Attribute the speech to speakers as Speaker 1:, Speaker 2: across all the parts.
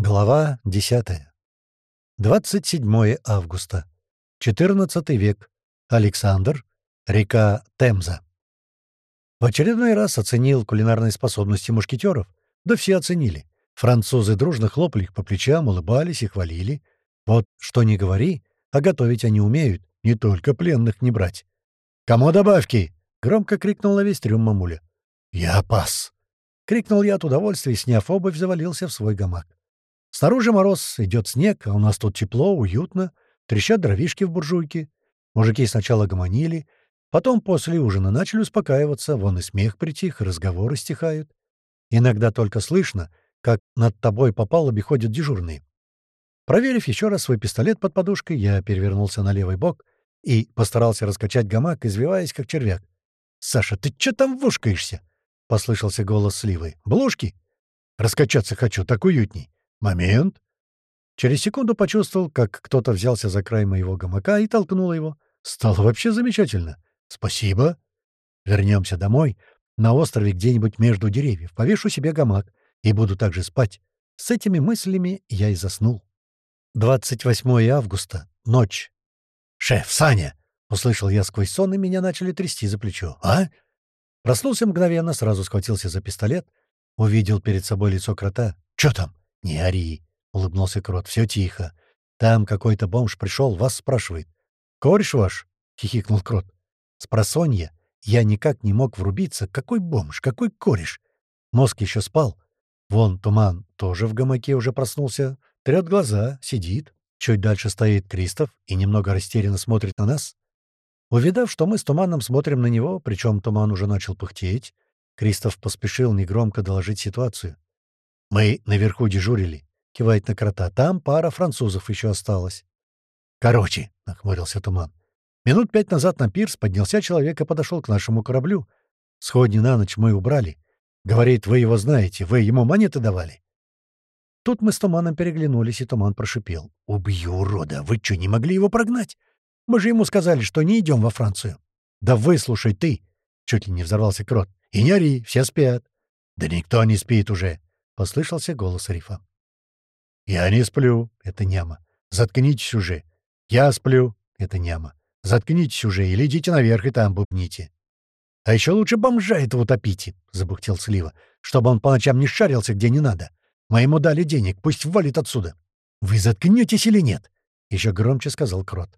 Speaker 1: Глава 10. 27 августа. 14 век. Александр. Река Темза. В очередной раз оценил кулинарные способности мушкетеров. Да все оценили. Французы дружно хлопали их по плечам, улыбались и хвалили. Вот что не говори, а готовить они умеют, не только пленных не брать. «Кому добавки?» — громко крикнул на весь трюм мамуля. «Я пас!» — крикнул я от удовольствия сняв обувь, завалился в свой гамак. Снаружи мороз, идет снег, а у нас тут тепло, уютно, трещат дровишки в буржуйке. Мужики сначала гомонили, потом после ужина начали успокаиваться, вон и смех притих, и разговоры стихают. Иногда только слышно, как над тобой по палубе ходят дежурные. Проверив еще раз свой пистолет под подушкой, я перевернулся на левый бок и постарался раскачать гамак, извиваясь, как червяк. «Саша, ты чё там вушкаешься?» — послышался голос Сливы. «Блушки?» «Раскачаться хочу, так уютней». «Момент!» Через секунду почувствовал, как кто-то взялся за край моего гамака и толкнул его. Стало вообще замечательно. «Спасибо!» Вернемся домой, на острове где-нибудь между деревьев, повешу себе гамак и буду также спать. С этими мыслями я и заснул. 28 августа. Ночь. «Шеф, Саня!» — услышал я сквозь сон, и меня начали трясти за плечо. «А?» Проснулся мгновенно, сразу схватился за пистолет, увидел перед собой лицо крота. «Чё там?» «Не ори», — улыбнулся Крот. «Все тихо. Там какой-то бомж пришел, вас спрашивает». «Кореш ваш?» — хихикнул Крот. «Спросонья. Я никак не мог врубиться. Какой бомж? Какой кореш? Мозг еще спал. Вон туман тоже в гамаке уже проснулся. Трет глаза, сидит. Чуть дальше стоит Кристоф и немного растерянно смотрит на нас. Увидав, что мы с Туманом смотрим на него, причем Туман уже начал пыхтеть, Кристоф поспешил негромко доложить ситуацию. «Мы наверху дежурили», — кивает на крота. «Там пара французов еще осталось». «Короче», — нахмурился Туман. «Минут пять назад на пирс поднялся человек и подошел к нашему кораблю. Сходни на ночь мы убрали. Говорит, вы его знаете, вы ему монеты давали». Тут мы с Туманом переглянулись, и Туман прошипел. «Убью, урода! Вы что, не могли его прогнать? Мы же ему сказали, что не идем во Францию». «Да выслушай ты!» — чуть ли не взорвался Крот. «И не ори, все спят». «Да никто не спит уже послышался голос Рифа. «Я не сплю», — это няма. «Заткнитесь уже». «Я сплю», — это няма. «Заткнитесь уже или идите наверх и там бубните». «А еще лучше бомжа этого топите», — забухтел Слива, «чтобы он по ночам не шарился где не надо. Мы ему дали денег, пусть валит отсюда». «Вы заткнетесь или нет?» — еще громче сказал Крот.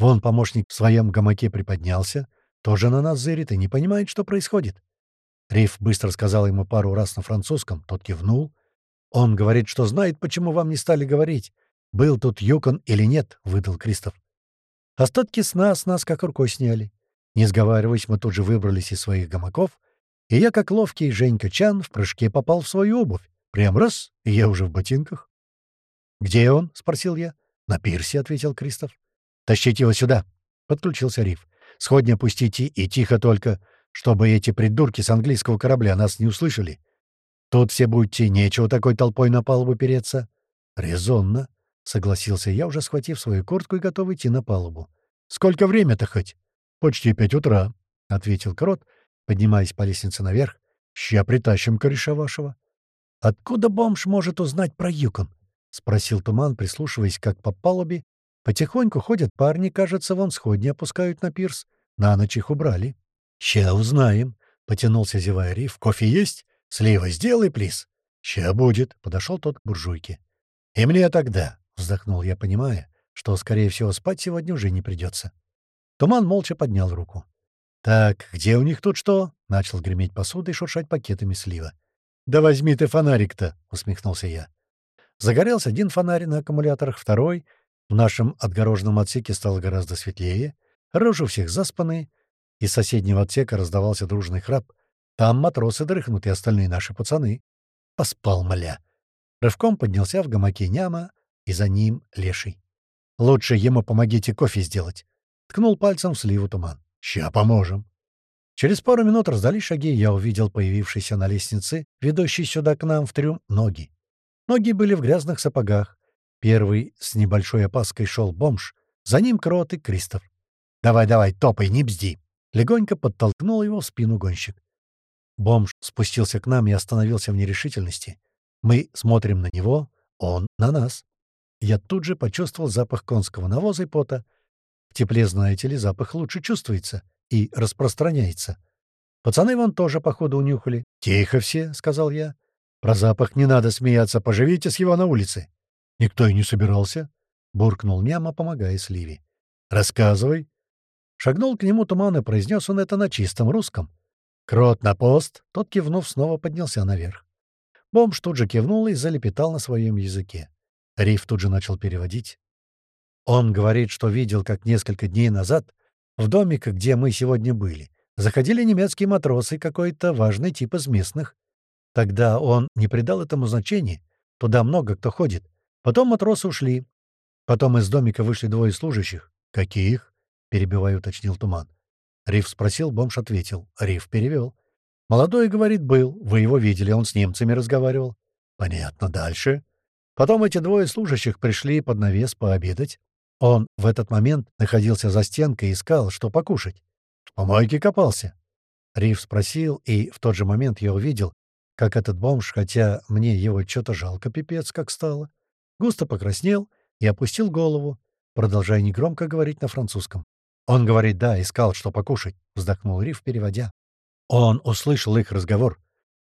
Speaker 1: Вон помощник в своем гамаке приподнялся, тоже на нас зырит и не понимает, что происходит. Риф быстро сказал ему пару раз на французском, тот кивнул. «Он говорит, что знает, почему вам не стали говорить. Был тут Юкон или нет», — выдал Кристоф. Остатки сна с нас как рукой сняли. Не сговариваясь, мы тут же выбрались из своих гамаков, и я, как ловкий Женька Чан, в прыжке попал в свою обувь. Прям раз, и я уже в ботинках. «Где он?» — спросил я. «На пирсе», — ответил Кристоф. «Тащите его сюда», — подключился Риф. «Сходни опустите и тихо только чтобы эти придурки с английского корабля нас не услышали. Тут все будьте, нечего такой толпой на палубу переться. — Резонно, — согласился я, уже схватив свою куртку и готовый идти на палубу. — Сколько время-то хоть? — Почти пять утра, — ответил Крот, поднимаясь по лестнице наверх. — Ща притащим кореша вашего. — Откуда бомж может узнать про Юкон? — спросил Туман, прислушиваясь, как по палубе. Потихоньку ходят парни, кажется, вон сходни опускают на пирс. На ночь их убрали. «Ща узнаем», — потянулся зевая Риф. «Кофе есть? Слива сделай, плиз». «Ща будет», — подошел тот к буржуйке. «И мне тогда», — вздохнул я, понимая, что, скорее всего, спать сегодня уже не придется. Туман молча поднял руку. «Так, где у них тут что?» — начал греметь посудой и шуршать пакетами слива. «Да возьми ты фонарик-то!» — усмехнулся я. Загорелся один фонарь на аккумуляторах, второй. В нашем отгороженном отсеке стало гораздо светлее. Рожи всех заспанные. Из соседнего отсека раздавался дружный храп. Там матросы дрыхнут и остальные наши пацаны. Поспал моля. Рывком поднялся в гамаке няма, и за ним леший. «Лучше ему помогите кофе сделать». Ткнул пальцем в сливу туман. «Ща поможем». Через пару минут раздались шаги, я увидел появившиеся на лестнице, ведущей сюда к нам в трюм, ноги. Ноги были в грязных сапогах. Первый с небольшой опаской шел бомж, за ним крот и Кристоф. «Давай-давай, топай, не бзди!» Легонько подтолкнул его в спину гонщик. Бомж спустился к нам и остановился в нерешительности. Мы смотрим на него, Он на нас. Я тут же почувствовал запах конского навоза и пота. В тепле, знаете ли, запах лучше чувствуется и распространяется. Пацаны вон тоже, походу, унюхали. «Тихо все», — сказал я. «Про запах не надо смеяться, поживите с его на улице». «Никто и не собирался», — буркнул Няма, помогая Сливе. «Рассказывай». Шагнул к нему туман и произнес он это на чистом русском. «Крот на пост!» Тот, кивнув, снова поднялся наверх. Бомж тут же кивнул и залепетал на своем языке. Риф тут же начал переводить. Он говорит, что видел, как несколько дней назад в домик, где мы сегодня были, заходили немецкие матросы, какой-то важный тип из местных. Тогда он не придал этому значения. Туда много кто ходит. Потом матросы ушли. Потом из домика вышли двое служащих. «Каких?» — перебивая уточнил Туман. Риф спросил, бомж ответил. Риф перевел. «Молодой, — говорит, — был. Вы его видели, он с немцами разговаривал». «Понятно. Дальше?» Потом эти двое служащих пришли под навес пообедать. Он в этот момент находился за стенкой и искал, что покушать. В помойке копался. Риф спросил, и в тот же момент я увидел, как этот бомж, хотя мне его что-то жалко пипец как стало, густо покраснел и опустил голову, продолжая негромко говорить на французском. «Он говорит, да, искал, что покушать», — вздохнул Риф, переводя. Он услышал их разговор.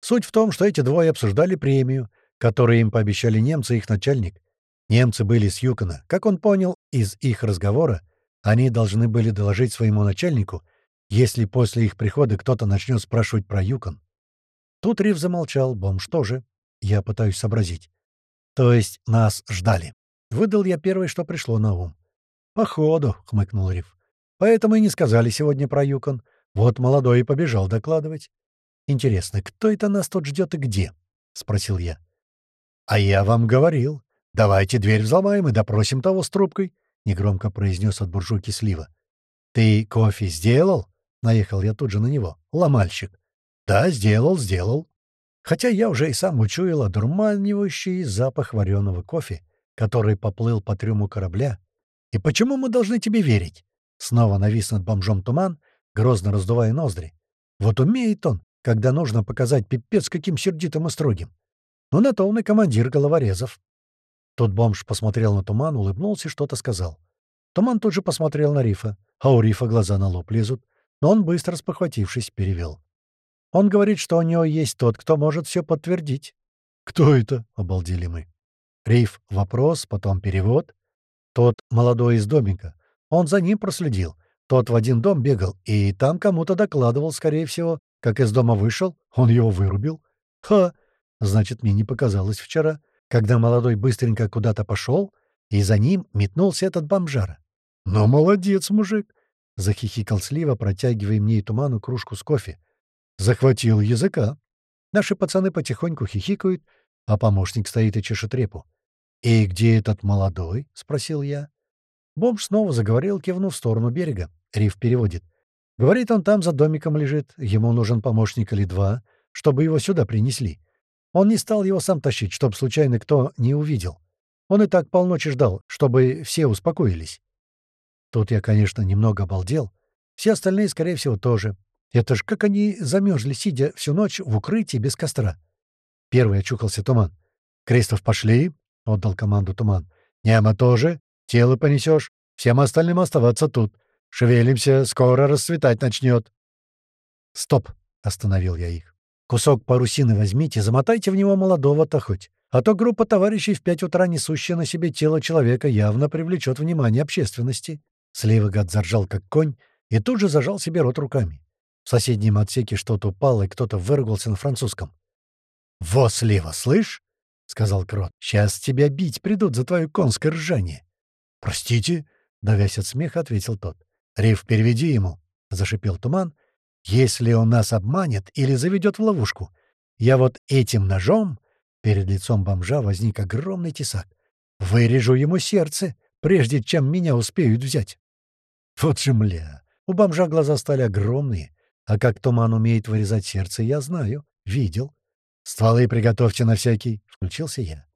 Speaker 1: Суть в том, что эти двое обсуждали премию, которую им пообещали немцы и их начальник. Немцы были с Юкона. Как он понял из их разговора, они должны были доложить своему начальнику, если после их прихода кто-то начнет спрашивать про Юкон. Тут Риф замолчал, бомж тоже. Я пытаюсь сообразить. То есть нас ждали. Выдал я первое, что пришло на ум. «Походу», — хмыкнул Риф. «Поэтому и не сказали сегодня про Юкон. Вот молодой и побежал докладывать. Интересно, кто это нас тут ждет и где?» — спросил я. «А я вам говорил. Давайте дверь взломаем и допросим того с трубкой», — негромко произнес от буржуйки Слива. «Ты кофе сделал?» — наехал я тут же на него. «Ломальщик». «Да, сделал, сделал». Хотя я уже и сам учуял одурманивающий запах вареного кофе, который поплыл по трюму корабля. «И почему мы должны тебе верить?» Снова навис над бомжом туман, грозно раздувая ноздри. «Вот умеет он, когда нужно показать пипец каким сердитым и строгим. Ну, на то он и командир головорезов. Тут бомж посмотрел на туман, улыбнулся и что-то сказал. Туман тут же посмотрел на Рифа, а у Рифа глаза на лоб лезут, но он, быстро спохватившись, перевел. Он говорит, что у него есть тот, кто может все подтвердить. «Кто это?» — обалдели мы. Риф — вопрос, потом перевод. Тот молодой из домика. Он за ним проследил. Тот в один дом бегал, и там кому-то докладывал, скорее всего, как из дома вышел, он его вырубил. Ха! Значит, мне не показалось вчера, когда молодой быстренько куда-то пошел, и за ним метнулся этот бомжара. «Ну, молодец, мужик!» — захихикал Слива, протягивая мне и туману кружку с кофе. «Захватил языка. Наши пацаны потихоньку хихикают, а помощник стоит и чешет репу. «И где этот молодой?» — спросил я. Бомж снова заговорил, кивнув в сторону берега. Риф переводит. Говорит, он там за домиком лежит, ему нужен помощник или два, чтобы его сюда принесли. Он не стал его сам тащить, чтобы случайно кто не увидел. Он и так полночи ждал, чтобы все успокоились. Тут я, конечно, немного обалдел. Все остальные, скорее всего, тоже. Это ж как они замерзли, сидя всю ночь в укрытии без костра. Первый очухался Туман. «Крестов, пошли!» — отдал команду Туман. «Няма тоже. Тело понесешь. Всем остальным оставаться тут. Шевелимся, скоро расцветать начнет». «Стоп!» — остановил я их. Кусок парусины возьмите, замотайте в него молодого-то хоть. А то группа товарищей в пять утра, несущая на себе тело человека, явно привлечет внимание общественности. Слива гад заржал, как конь, и тут же зажал себе рот руками. В соседнем отсеке что-то упало, и кто-то выругался на французском. «Во, Слива, слышь?» — сказал Крот. «Сейчас тебя бить придут за твое конское ржание». «Простите?» — давясь от смеха, ответил тот. «Риф, переведи ему», — зашипел туман, если он нас обманет или заведет в ловушку, я вот этим ножом...» Перед лицом бомжа возник огромный тесак. «Вырежу ему сердце, прежде чем меня успеют взять». Вот же мля! У бомжа глаза стали огромные, а как туман умеет вырезать сердце, я знаю, видел. «Стволы приготовьте на всякий», — включился я.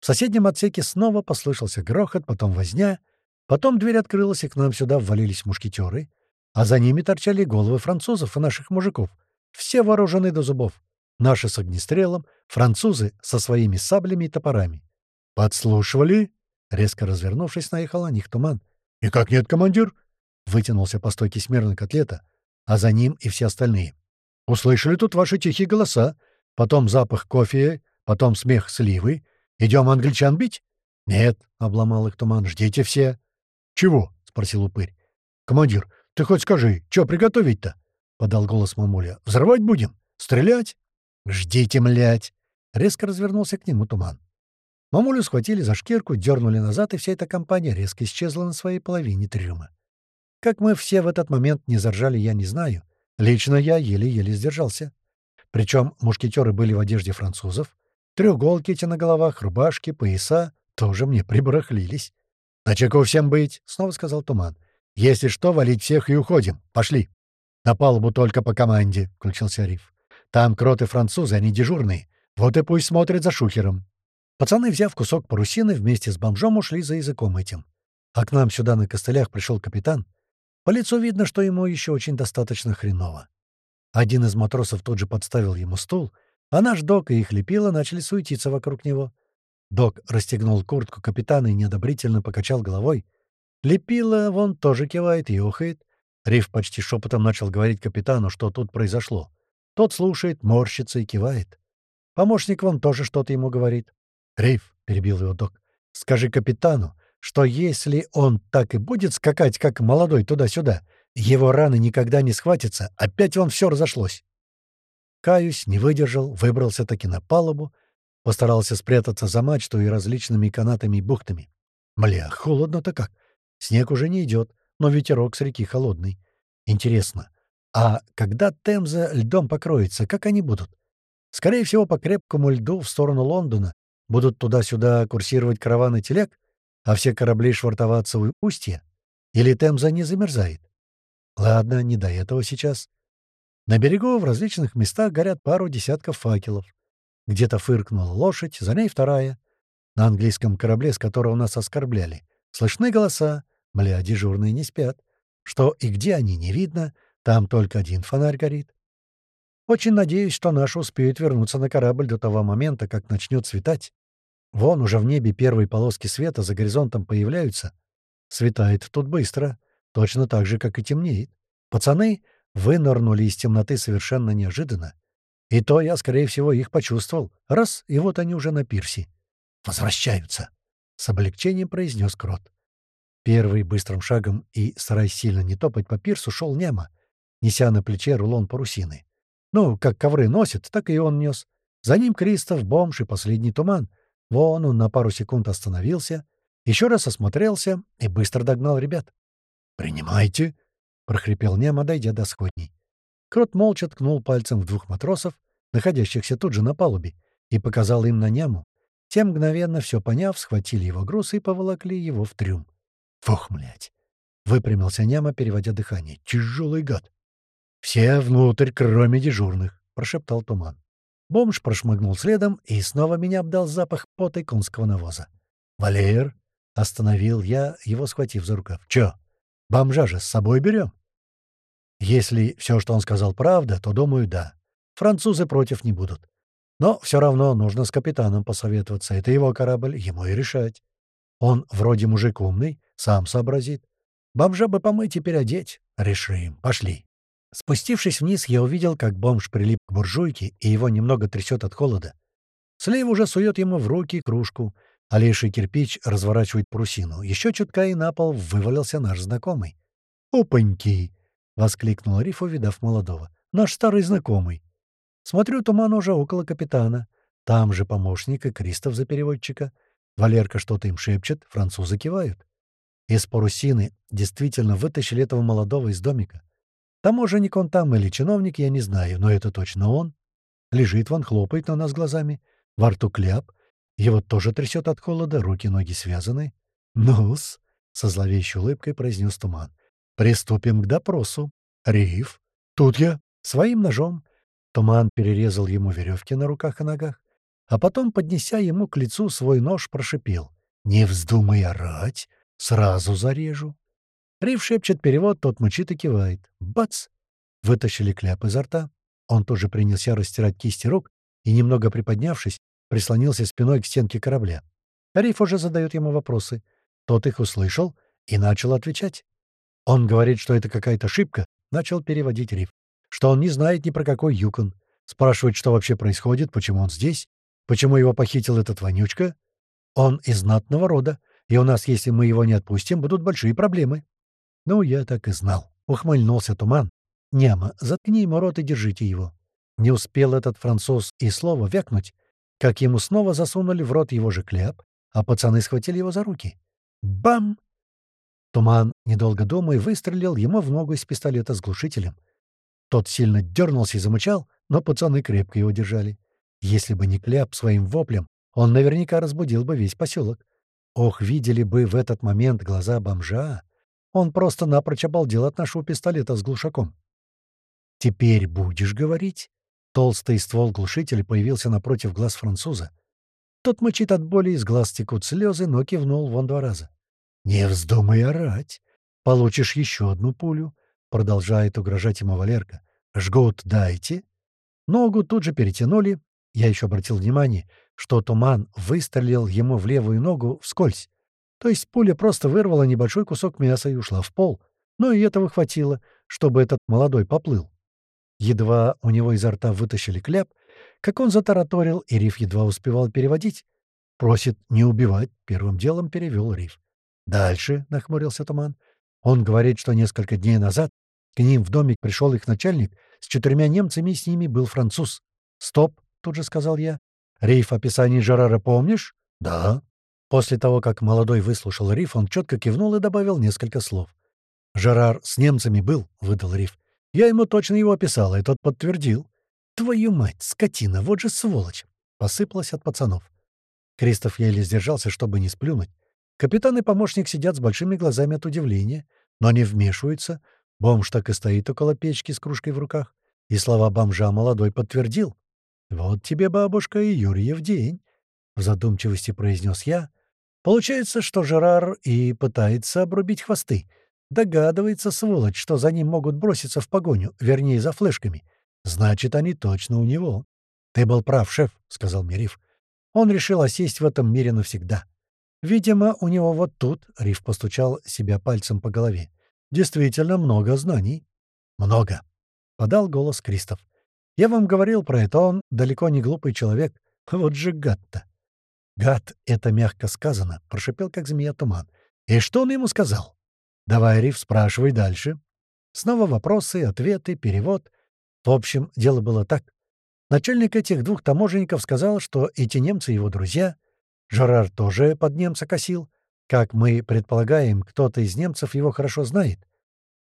Speaker 1: В соседнем отсеке снова послышался грохот, потом возня, потом дверь открылась, и к нам сюда ввалились мушкетеры — а за ними торчали головы французов и наших мужиков. Все вооружены до зубов. Наши с огнестрелом, французы со своими саблями и топорами. «Подслушивали?» Резко развернувшись, наехал на них туман. «И как нет, командир?» Вытянулся по стойке смирно котлета, а за ним и все остальные. «Услышали тут ваши тихие голоса, потом запах кофе, потом смех сливы. Идем англичан бить?» «Нет», — обломал их туман, — «ждите все». «Чего?» — спросил упырь. «Командир, ты хоть скажи, что приготовить-то?» — подал голос мамуля. «Взрывать будем? Стрелять?» «Ждите, млять!» — резко развернулся к нему туман. Мамулю схватили за шкирку, дернули назад, и вся эта компания резко исчезла на своей половине трюма. Как мы все в этот момент не заржали, я не знаю. Лично я еле-еле сдержался. Причем мушкетеры были в одежде французов. Треуголки эти на головах, рубашки, пояса тоже мне прибарахлились. «На чеку всем быть!» — снова сказал Туман. «Если что, валить всех и уходим. Пошли!» «На палубу только по команде», — включился Риф. «Там кроты французы, они дежурные. Вот и пусть смотрят за шухером». Пацаны, взяв кусок парусины, вместе с бомжом ушли за языком этим. А к нам сюда на костылях пришел капитан. По лицу видно, что ему еще очень достаточно хреново. Один из матросов тут же подставил ему стул, а наш док и их лепила начали суетиться вокруг него. Док расстегнул куртку капитана и неодобрительно покачал головой. Лепила вон тоже кивает и охает. Риф почти шепотом начал говорить капитану, что тут произошло. Тот слушает, морщится и кивает. Помощник вон тоже что-то ему говорит. «Риф», — перебил его док, — «скажи капитану, что если он так и будет скакать, как молодой, туда-сюда, его раны никогда не схватятся, опять вон все разошлось». Каюсь, не выдержал, выбрался таки на палубу, Постарался спрятаться за мачту и различными канатами и бухтами. Бля, холодно-то как. Снег уже не идет, но ветерок с реки холодный. Интересно, а когда Темза льдом покроется, как они будут? Скорее всего, по крепкому льду в сторону Лондона будут туда-сюда курсировать караваны телег, а все корабли швартоваться у устья? Или Темза не замерзает? Ладно, не до этого сейчас. На берегу в различных местах горят пару десятков факелов. Где-то фыркнула лошадь, за ней вторая. На английском корабле, с которого нас оскорбляли, слышны голоса. Мля, дежурные не спят. Что и где они, не видно. Там только один фонарь горит. Очень надеюсь, что наши успеют вернуться на корабль до того момента, как начнет светать. Вон уже в небе первые полоски света за горизонтом появляются. Светает тут быстро, точно так же, как и темнеет. Пацаны вынырнули из темноты совершенно неожиданно. И то я, скорее всего, их почувствовал. Раз, и вот они уже на пирсе. «Возвращаются!» — с облегчением произнес Крот. Первый быстрым шагом и, стараясь сильно не топать по пирсу, шел Нема, неся на плече рулон парусины. Ну, как ковры носит, так и он нес. За ним Кристоф, бомж и последний туман. Вон он на пару секунд остановился, еще раз осмотрелся и быстро догнал ребят. «Принимайте!» — прохрипел Нема, дойдя до сходней. Крот молча ткнул пальцем в двух матросов, находящихся тут же на палубе, и показал им на няму. Те, мгновенно все поняв, схватили его груз и поволокли его в трюм. «Фух, млять!» — выпрямился няма, переводя дыхание. «Тяжелый гад!» «Все внутрь, кроме дежурных!» — прошептал туман. Бомж прошмыгнул следом и снова меня обдал запах пота и конского навоза. «Валер!» — остановил я, его схватив за рукав. «Чё? Бомжа же с собой берем?» Если все, что он сказал, правда, то, думаю, да. Французы против не будут. Но все равно нужно с капитаном посоветоваться. Это его корабль, ему и решать. Он вроде мужик умный, сам сообразит. Бомжа бы помыть и переодеть. Решим. Пошли. Спустившись вниз, я увидел, как бомж прилип к буржуйке, и его немного трясет от холода. Слив уже сует ему в руки кружку, а леший кирпич разворачивает парусину. Еще чутка и на пол вывалился наш знакомый. «Опаньки!» Воскликнул Риф, увидав молодого. «Наш старый знакомый. Смотрю, туман уже около капитана. Там же помощник и Кристоф за переводчика. Валерка что-то им шепчет, французы кивают. Из парусины действительно вытащили этого молодого из домика. Таможенник он там или чиновник, я не знаю, но это точно он. Лежит вон, хлопает на нас глазами. Во рту кляп. Его тоже трясет от холода, руки-ноги связаны. «Ну-с», — со зловещей улыбкой произнес туман. Приступим к допросу. Риф. Тут я. Своим ножом. Туман перерезал ему веревки на руках и ногах, а потом, поднеся ему к лицу свой нож, прошипел. «Не вздумай орать, сразу зарежу». Риф шепчет перевод, тот мучит и кивает. Бац! Вытащили кляп изо рта. Он тоже принялся растирать кисти рук и, немного приподнявшись, прислонился спиной к стенке корабля. Риф уже задает ему вопросы. Тот их услышал и начал отвечать. Он говорит, что это какая-то ошибка, начал переводить Риф. Что он не знает ни про какой Юкон. Спрашивает, что вообще происходит, почему он здесь, почему его похитил этот вонючка. Он из знатного рода, и у нас, если мы его не отпустим, будут большие проблемы. Ну, я так и знал. Ухмыльнулся туман. Няма, заткни ему рот и держите его. Не успел этот француз и слово вякнуть, как ему снова засунули в рот его же кляп, а пацаны схватили его за руки. Бам! Туман, недолго думая, выстрелил ему в ногу из пистолета с глушителем. Тот сильно дернулся и замычал, но пацаны крепко его держали. Если бы не кляп своим воплем, он наверняка разбудил бы весь поселок. Ох, видели бы в этот момент глаза бомжа. Он просто напрочь обалдел от нашего пистолета с глушаком. «Теперь будешь говорить?» Толстый ствол глушителя появился напротив глаз француза. Тот мочит от боли, из глаз текут слезы, но кивнул вон два раза. «Не вздумай орать. Получишь еще одну пулю», — продолжает угрожать ему Валерка. «Жгут дайте». Ногу тут же перетянули. Я еще обратил внимание, что туман выстрелил ему в левую ногу вскользь. То есть пуля просто вырвала небольшой кусок мяса и ушла в пол. Но и этого хватило, чтобы этот молодой поплыл. Едва у него изо рта вытащили кляп, как он затараторил, и Риф едва успевал переводить. «Просит не убивать», — первым делом перевел Риф. «Дальше», — нахмурился Туман. «Он говорит, что несколько дней назад к ним в домик пришел их начальник с четырьмя немцами, с ними был француз». «Стоп», — тут же сказал я. «Риф описание Жерара помнишь?» «Да». После того, как молодой выслушал Риф, он четко кивнул и добавил несколько слов. «Жерар с немцами был», — выдал Риф. Я ему точно его описал, и тот подтвердил. «Твою мать, скотина, вот же сволочь!» — посыпалась от пацанов. Кристоф еле сдержался, чтобы не сплюнуть. Капитан и помощник сидят с большими глазами от удивления, но не вмешиваются. Бомж так и стоит около печки с кружкой в руках. И слова бомжа молодой подтвердил. «Вот тебе, бабушка, и Юрьев день», — в задумчивости произнес я. «Получается, что Жерар и пытается обрубить хвосты, Догадывается, сволочь, что за ним могут броситься в погоню, вернее, за флешками. Значит, они точно у него. «Ты был прав, шеф», — сказал Мириф. «Он решил осесть в этом мире навсегда. Видимо, у него вот тут...» — Риф постучал себя пальцем по голове. «Действительно много знаний». «Много», — подал голос Кристоф. «Я вам говорил про это, он далеко не глупый человек. Вот же гад-то». «Гад — это мягко сказано», — прошипел, как змея туман. «И что он ему сказал?» «Давай, Риф, спрашивай дальше». Снова вопросы, ответы, перевод. В общем, дело было так. Начальник этих двух таможенников сказал, что эти немцы его друзья. Жерар тоже под немца косил. Как мы предполагаем, кто-то из немцев его хорошо знает.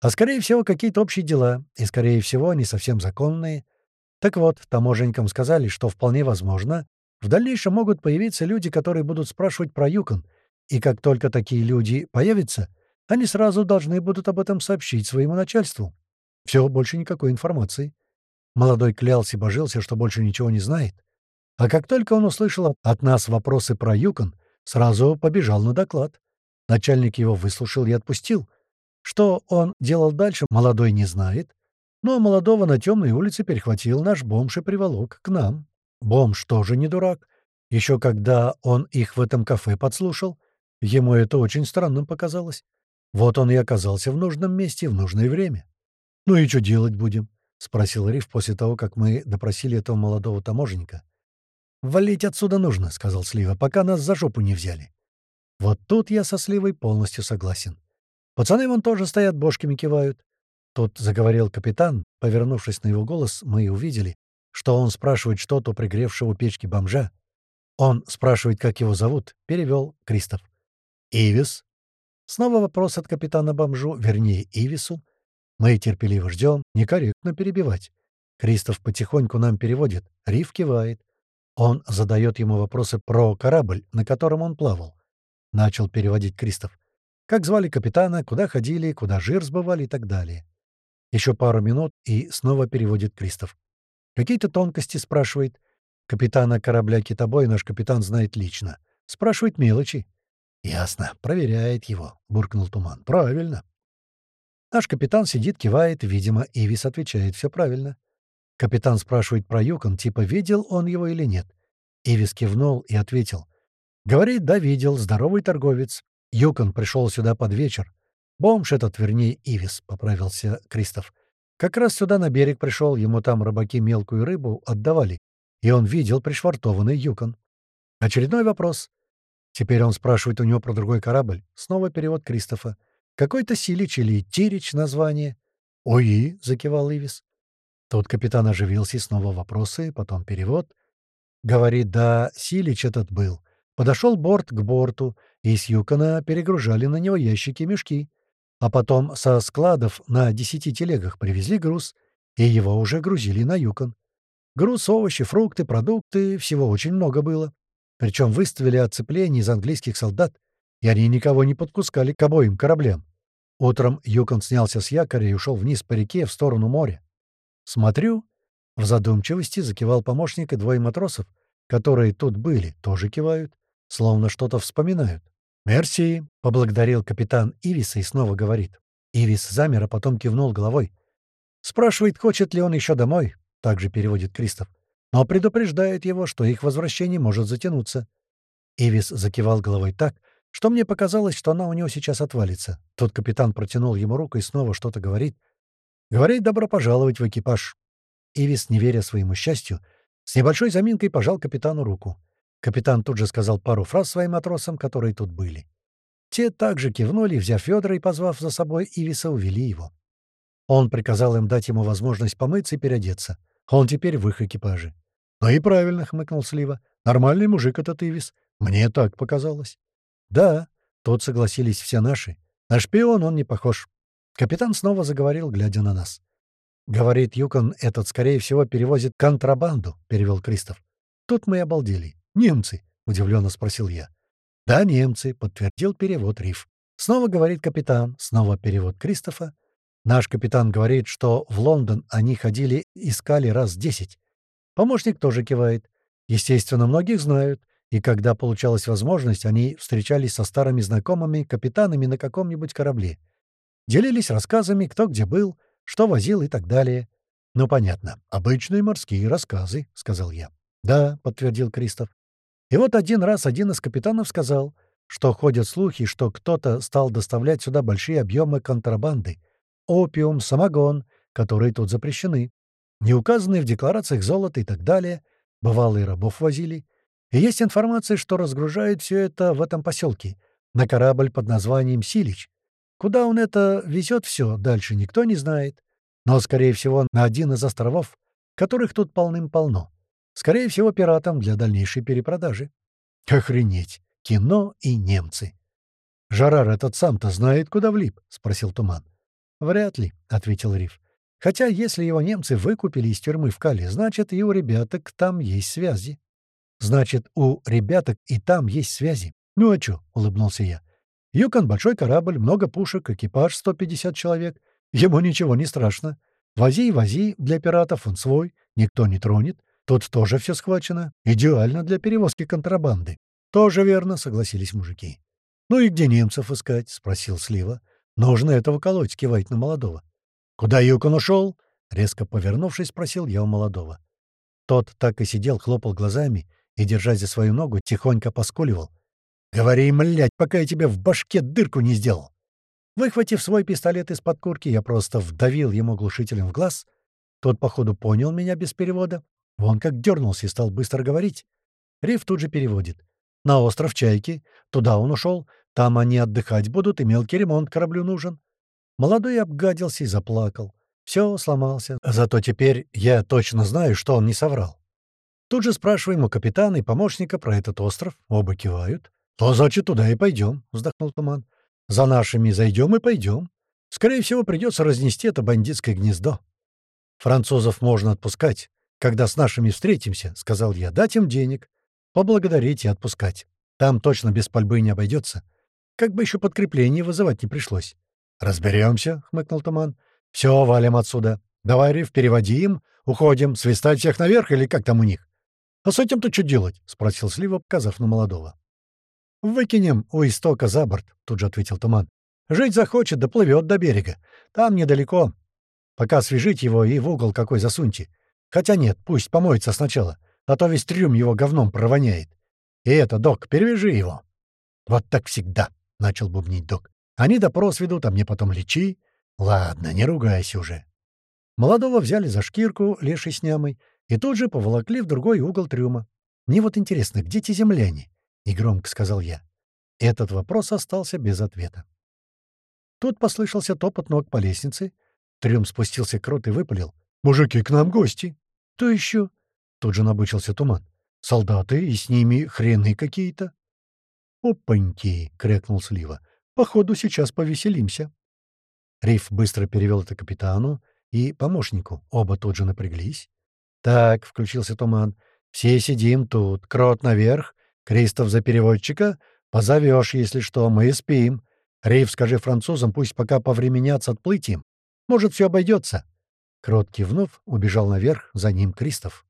Speaker 1: А скорее всего, какие-то общие дела, и скорее всего, они совсем законные. Так вот, таможенникам сказали, что вполне возможно, в дальнейшем могут появиться люди, которые будут спрашивать про Юкон, и как только такие люди появятся — они сразу должны будут об этом сообщить своему начальству. Все, больше никакой информации. Молодой клялся и божился, что больше ничего не знает. А как только он услышал от нас вопросы про Юкон, сразу побежал на доклад. Начальник его выслушал и отпустил. Что он делал дальше, молодой не знает. Но молодого на темной улице перехватил наш бомж и приволок к нам. Бомж тоже не дурак. Еще когда он их в этом кафе подслушал, ему это очень странным показалось. Вот он и оказался в нужном месте в нужное время. «Ну и что делать будем?» — спросил Риф после того, как мы допросили этого молодого таможенника. «Валить отсюда нужно», — сказал Слива, — «пока нас за жопу не взяли». Вот тут я со Сливой полностью согласен. Пацаны вон тоже стоят, бошками кивают. Тут заговорил капитан. Повернувшись на его голос, мы увидели, что он спрашивает что-то у пригревшего печки бомжа. Он спрашивает, как его зовут, перевел Кристоф. «Ивис», Снова вопрос от капитана Бомжу, вернее, Ивису. Мы терпеливо ждем, некорректно перебивать. Кристоф потихоньку нам переводит, Риф кивает. Он задает ему вопросы про корабль, на котором он плавал. Начал переводить Кристоф. Как звали капитана, куда ходили, куда жир сбывали и так далее. Еще пару минут и снова переводит Кристоф. Какие-то тонкости спрашивает. Капитана корабля «Китобой» наш капитан знает лично. Спрашивает мелочи. «Ясно. Проверяет его», — буркнул Туман. «Правильно». Наш капитан сидит, кивает, видимо, Ивис отвечает все правильно. Капитан спрашивает про Юкон, типа, видел он его или нет. Ивис кивнул и ответил. Говорит, да, видел, здоровый торговец. Юкон пришел сюда под вечер. Бомж этот, вернее, Ивис, — поправился Кристоф. Как раз сюда на берег пришел, ему там рыбаки мелкую рыбу отдавали, и он видел пришвартованный Юкон. Очередной вопрос. Теперь он спрашивает у него про другой корабль. Снова перевод Кристофа. Какой-то Силич или Тирич название. «Ой!» — закивал Ивис. Тут капитан оживился, и снова вопросы, потом перевод. Говорит, да, Силич этот был. Подошел борт к борту, и с Юкона перегружали на него ящики мешки. А потом со складов на десяти телегах привезли груз, и его уже грузили на Юкон. Груз, овощи, фрукты, продукты — всего очень много было. Причем выставили оцепление из английских солдат, и они никого не подпускали к обоим кораблям. Утром Юкон снялся с якоря и ушел вниз по реке в сторону моря. Смотрю, в задумчивости закивал помощник и двое матросов, которые тут были, тоже кивают словно что-то вспоминают. «Мерси», — поблагодарил капитан Ивиса и снова говорит. Ивис замер, а потом кивнул головой. Спрашивает, хочет ли он еще домой, также переводит Кристоф, но предупреждает его, что их возвращение может затянуться. Ивис закивал головой так, что мне показалось, что она у него сейчас отвалится. Тот капитан протянул ему руку и снова что-то говорит. Говорит «добро пожаловать в экипаж». Ивис, не веря своему счастью, с небольшой заминкой пожал капитану руку. Капитан тут же сказал пару фраз своим матросам, которые тут были. Те также кивнули, взяв Федора и позвав за собой Ивиса, увели его. Он приказал им дать ему возможность помыться и переодеться. Он теперь в их экипаже. «Ну и правильно», — хмыкнул Слива. «Нормальный мужик этот Ивис. Мне так показалось». «Да», — тут согласились все наши. «На шпион он не похож». Капитан снова заговорил, глядя на нас. «Говорит, Юкон этот, скорее всего, перевозит контрабанду», — перевел Кристоф. Тут мы обалдели. «Немцы?» — удивленно спросил я. «Да, немцы», — подтвердил перевод Риф. Снова говорит капитан, снова перевод Кристофа. Наш капитан говорит, что в Лондон они ходили, искали раз десять. Помощник тоже кивает. Естественно, многих знают, и когда получалась возможность, они встречались со старыми знакомыми капитанами на каком-нибудь корабле. Делились рассказами, кто где был, что возил и так далее. «Ну, понятно. Обычные морские рассказы», — сказал я. «Да», — подтвердил Кристоф. И вот один раз один из капитанов сказал, что ходят слухи, что кто-то стал доставлять сюда большие объемы контрабанды, опиум, самогон, которые тут запрещены, не указанные в декларациях золото и так далее, бывалые рабов возили. И есть информация, что разгружают все это в этом поселке, на корабль под названием «Силич». Куда он это везет все, дальше никто не знает. Но, скорее всего, на один из островов, которых тут полным-полно. Скорее всего, пиратам для дальнейшей перепродажи. Охренеть! Кино и немцы. «Жарар этот сам-то знает, куда влип?» — спросил Туман. «Вряд ли», — ответил Риф. «Хотя, если его немцы выкупили из тюрьмы в Кале, значит, и у ребяток там есть связи». «Значит, у ребяток и там есть связи. Ну а чё?» — улыбнулся я. «Юкон — большой корабль, много пушек, экипаж 150 человек. Ему ничего не страшно. Вози и вози, для пиратов он свой, никто не тронет. Тут тоже все схвачено. Идеально для перевозки контрабанды. Тоже верно, согласились мужики. Ну и где немцев искать? Спросил Слива. Нужно этого колоть, кивать на молодого. Куда Юкон ушел? Резко повернувшись, спросил я у молодого. Тот так и сидел, хлопал глазами и, держась за свою ногу, тихонько поскуливал. «Говори, млядь, пока я тебе в башке дырку не сделал!» Выхватив свой пистолет из-под курки, я просто вдавил ему глушителем в глаз. Тот, походу, понял меня без перевода Вон как дернулся и стал быстро говорить. Риф тут же переводит. «На остров Чайки. Туда он ушел. Там они отдыхать будут, и мелкий ремонт кораблю нужен». Молодой обгадился и заплакал. Все, сломался. Зато теперь я точно знаю, что он не соврал. Тут же спрашиваем у капитана и помощника про этот остров. Оба кивают. «То, значит, туда и пойдем», — вздохнул Туман. «За нашими зайдем и пойдем. Скорее всего, придется разнести это бандитское гнездо. Французов можно отпускать, когда с нашими встретимся, — сказал я, — дать им денег, поблагодарить и отпускать. Там точно без пальбы не обойдется. Как бы еще подкрепление вызывать не пришлось. «Разберемся», — хмыкнул Туман. «Все, валим отсюда. Давай, Риф, переводи им. Уходим. Свистать всех наверх или как там у них?» «А с этим-то что делать?» — спросил Слива, показав на молодого. «Выкинем у истока за борт», — тут же ответил Туман. «Жить захочет, да плывет до берега. Там недалеко. Пока свяжите его и в угол какой засуньте. Хотя нет, пусть помоется сначала, а то весь трюм его говном провоняет. И это, док, перевяжи его». «Вот так всегда», — начал бубнить док. «Они допрос ведут, а мне потом лечи. Ладно, не ругайся уже». Молодого взяли за шкирку, леший с нямой, и тут же поволокли в другой угол трюма. «Мне вот интересно, где те земляне?» — негромко сказал я. Этот вопрос остался без ответа. Тут послышался топот ног по лестнице. Трюм спустился крот и выпалил. «Мужики, к нам гости!» «То еще?» Тут же набычился туман. «Солдаты, и с ними хрены какие-то». «Опаньки!» — крякнул Слива. «Походу, сейчас повеселимся». Риф быстро перевел это капитану и помощнику. Оба тут же напряглись. «Так», — включился туман, — «все сидим тут. Крот наверх, Кристоф за переводчика. Позовешь, если что, мы спим. Риф, скажи французам, пусть пока повременят с отплытием. Может, все обойдется». Крот кивнув, убежал наверх, за ним Кристоф.